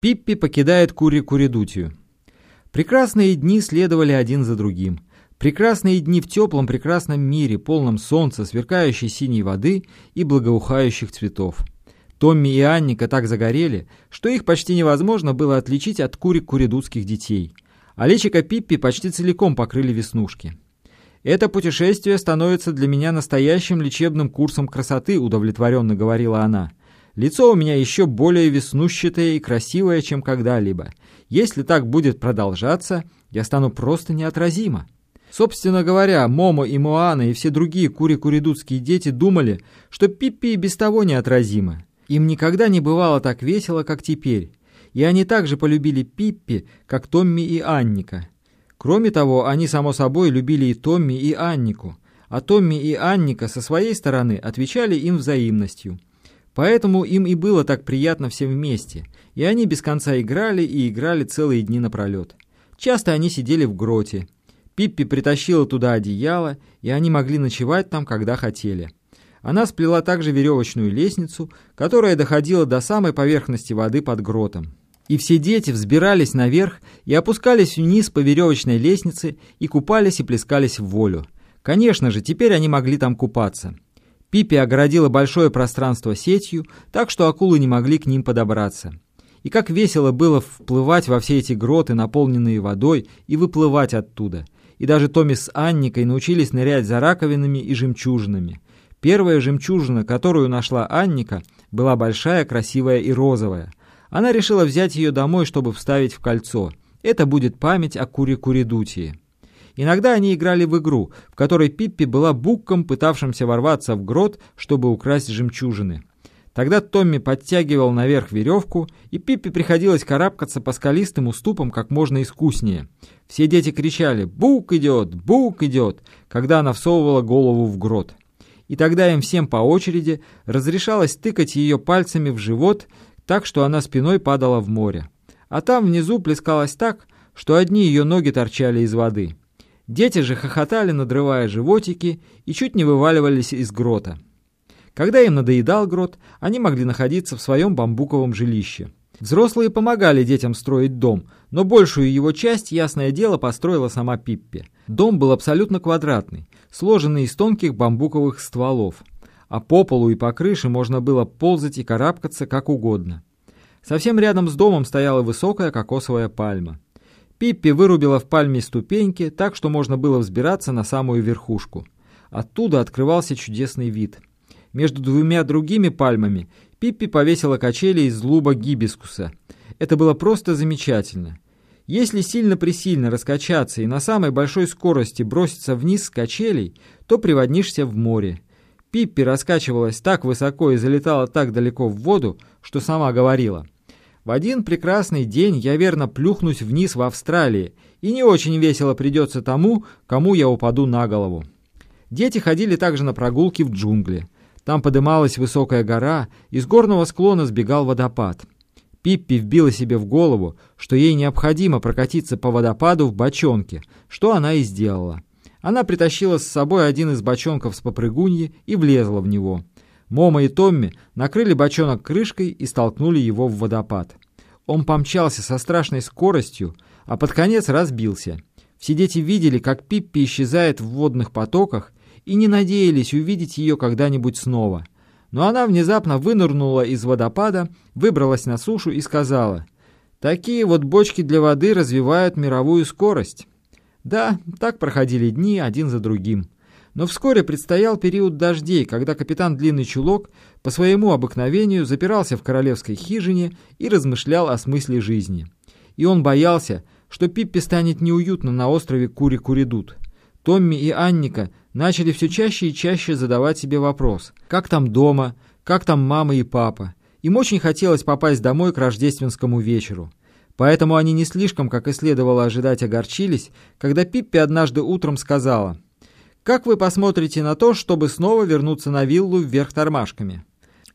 Пиппи покидает Кури-Куридутию. Прекрасные дни следовали один за другим. Прекрасные дни в теплом прекрасном мире, полном солнца, сверкающей синей воды и благоухающих цветов. Томми и Анника так загорели, что их почти невозможно было отличить от курик-куридутских детей. А личико Пиппи почти целиком покрыли веснушки. «Это путешествие становится для меня настоящим лечебным курсом красоты», удовлетворенно говорила она. Лицо у меня еще более веснушчатое и красивое, чем когда-либо. Если так будет продолжаться, я стану просто неотразима. Собственно говоря, Момо и Моана и все другие куррекурредутские дети думали, что Пиппи и без того неотразима. Им никогда не бывало так весело, как теперь. И они также полюбили Пиппи, как Томми и Анника. Кроме того, они, само собой, любили и Томми, и Аннику. А Томми и Анника со своей стороны отвечали им взаимностью – Поэтому им и было так приятно всем вместе, и они без конца играли и играли целые дни напролет. Часто они сидели в гроте. Пиппи притащила туда одеяло, и они могли ночевать там, когда хотели. Она сплела также веревочную лестницу, которая доходила до самой поверхности воды под гротом. И все дети взбирались наверх и опускались вниз по веревочной лестнице и купались и плескались в волю. Конечно же, теперь они могли там купаться. Пипи огородила большое пространство сетью, так что акулы не могли к ним подобраться. И как весело было вплывать во все эти гроты, наполненные водой, и выплывать оттуда. И даже Томми с Анникой научились нырять за раковинами и жемчужинами. Первая жемчужина, которую нашла Анника, была большая, красивая и розовая. Она решила взять ее домой, чтобы вставить в кольцо. Это будет память о Кури-Куридутии. Иногда они играли в игру, в которой Пиппи была букком, пытавшимся ворваться в грот, чтобы украсть жемчужины. Тогда Томми подтягивал наверх веревку, и Пиппи приходилось карабкаться по скалистым уступам как можно искуснее. Все дети кричали «Бук идет! Бук идет!», когда она всовывала голову в грот. И тогда им всем по очереди разрешалось тыкать ее пальцами в живот, так что она спиной падала в море. А там внизу плескалось так, что одни ее ноги торчали из воды. Дети же хохотали, надрывая животики, и чуть не вываливались из грота. Когда им надоедал грот, они могли находиться в своем бамбуковом жилище. Взрослые помогали детям строить дом, но большую его часть, ясное дело, построила сама Пиппи. Дом был абсолютно квадратный, сложенный из тонких бамбуковых стволов, а по полу и по крыше можно было ползать и карабкаться как угодно. Совсем рядом с домом стояла высокая кокосовая пальма. Пиппи вырубила в пальме ступеньки, так что можно было взбираться на самую верхушку. Оттуда открывался чудесный вид. Между двумя другими пальмами Пиппи повесила качели из луба гибискуса. Это было просто замечательно. Если сильно-пресильно раскачаться и на самой большой скорости броситься вниз с качелей, то приводнишься в море. Пиппи раскачивалась так высоко и залетала так далеко в воду, что сама говорила — в один прекрасный день я верно плюхнусь вниз в Австралии, и не очень весело придется тому, кому я упаду на голову. Дети ходили также на прогулки в джунгли. Там подымалась высокая гора, и с горного склона сбегал водопад. Пиппи вбила себе в голову, что ей необходимо прокатиться по водопаду в бочонке, что она и сделала. Она притащила с собой один из бочонков с попрыгуньи и влезла в него. Мома и Томми накрыли бочонок крышкой и столкнули его в водопад. Он помчался со страшной скоростью, а под конец разбился. Все дети видели, как Пиппи исчезает в водных потоках и не надеялись увидеть ее когда-нибудь снова. Но она внезапно вынырнула из водопада, выбралась на сушу и сказала, «Такие вот бочки для воды развивают мировую скорость». Да, так проходили дни один за другим. Но вскоре предстоял период дождей, когда капитан Длинный Чулок по своему обыкновению запирался в королевской хижине и размышлял о смысле жизни. И он боялся, что Пиппи станет неуютно на острове Кури-Куридут. Томми и Анника начали все чаще и чаще задавать себе вопрос, как там дома, как там мама и папа. Им очень хотелось попасть домой к рождественскому вечеру. Поэтому они не слишком, как и следовало ожидать, огорчились, когда Пиппи однажды утром сказала – как вы посмотрите на то, чтобы снова вернуться на виллу вверх тормашками?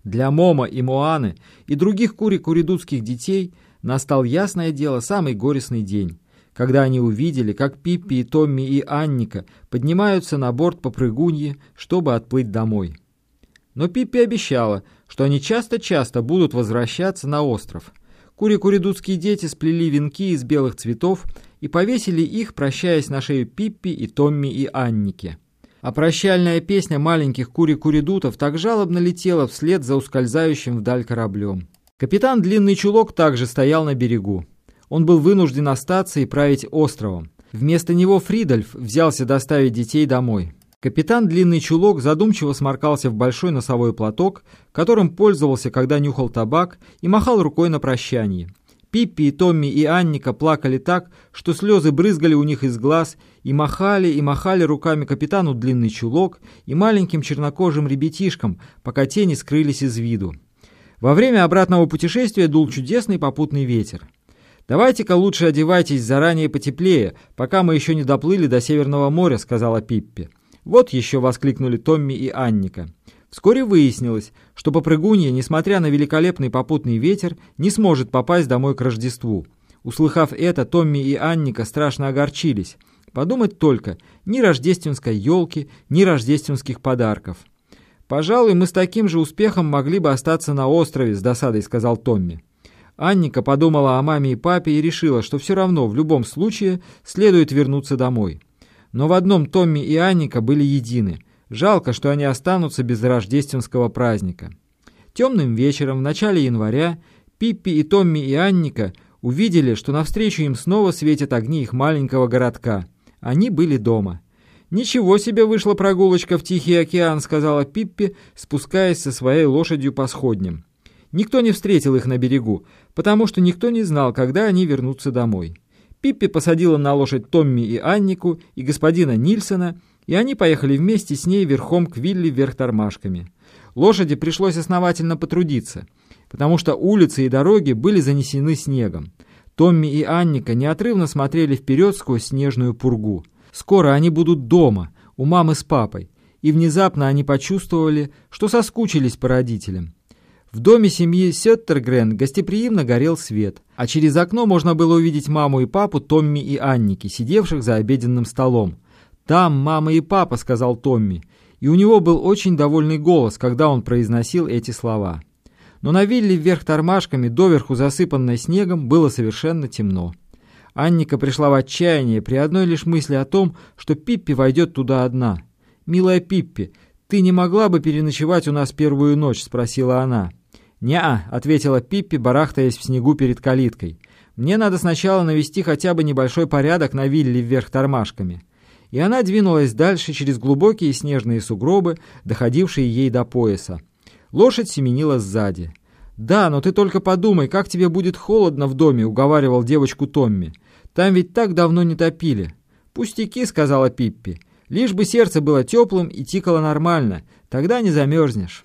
Для Мома и Моаны и других кури-куридутских детей настал ясное дело самый горестный день, когда они увидели, как Пиппи и Томми и Анника поднимаются на борт по прыгунье, чтобы отплыть домой. Но Пиппи обещала, что они часто-часто будут возвращаться на остров. Кури-куридутские дети сплели венки из белых цветов и повесили их, прощаясь на шею Пиппи и Томми и Аннике. А прощальная песня маленьких кури-куридутов так жалобно летела вслед за ускользающим вдаль кораблем. Капитан Длинный Чулок также стоял на берегу. Он был вынужден остаться и править островом. Вместо него Фридольф взялся доставить детей домой. Капитан Длинный Чулок задумчиво сморкался в большой носовой платок, которым пользовался, когда нюхал табак, и махал рукой на прощание. Пиппи и Томми и Анника плакали так, что слезы брызгали у них из глаз, и махали, и махали руками капитану Длинный Чулок и маленьким чернокожим ребятишкам, пока те не скрылись из виду. Во время обратного путешествия дул чудесный попутный ветер. «Давайте-ка лучше одевайтесь заранее потеплее, пока мы еще не доплыли до Северного моря», — сказала Пиппи. «Вот еще!» — воскликнули Томми и Анника. Вскоре выяснилось, что попрыгунья, несмотря на великолепный попутный ветер, не сможет попасть домой к Рождеству. Услыхав это, Томми и Анника страшно огорчились. Подумать только, ни рождественской елки, ни рождественских подарков. «Пожалуй, мы с таким же успехом могли бы остаться на острове», — с досадой сказал Томми. Анника подумала о маме и папе и решила, что все равно в любом случае следует вернуться домой. Но в одном Томми и Анника были едины. Жалко, что они останутся без рождественского праздника. Темным вечером в начале января Пиппи и Томми и Анника увидели, что навстречу им снова светят огни их маленького городка. Они были дома. «Ничего себе вышла прогулочка в Тихий океан», — сказала Пиппи, спускаясь со своей лошадью по сходням. Никто не встретил их на берегу, потому что никто не знал, когда они вернутся домой. Пиппи посадила на лошадь Томми и Аннику и господина Нильсона, и они поехали вместе с ней верхом к вилле вверх тормашками. Лошади пришлось основательно потрудиться, потому что улицы и дороги были занесены снегом. Томми и Анника неотрывно смотрели вперед сквозь снежную пургу. Скоро они будут дома, у мамы с папой, и внезапно они почувствовали, что соскучились по родителям. В доме семьи Сеттергрен гостеприимно горел свет, а через окно можно было увидеть маму и папу Томми и Анники, сидевших за обеденным столом. «Там мама и папа», — сказал Томми, и у него был очень довольный голос, когда он произносил эти слова. Но на вилле вверх тормашками, доверху засыпанной снегом, было совершенно темно. Анника пришла в отчаяние при одной лишь мысли о том, что Пиппи войдет туда одна. «Милая Пиппи, ты не могла бы переночевать у нас первую ночь?» — спросила она. «Не-а», — ответила Пиппи, барахтаясь в снегу перед калиткой. «Мне надо сначала навести хотя бы небольшой порядок на вилле вверх тормашками». И она двинулась дальше через глубокие снежные сугробы, доходившие ей до пояса. Лошадь семенила сзади. «Да, но ты только подумай, как тебе будет холодно в доме», — уговаривал девочку Томми. «Там ведь так давно не топили». «Пустяки», — сказала Пиппи. «Лишь бы сердце было теплым и тикало нормально, тогда не замерзнешь».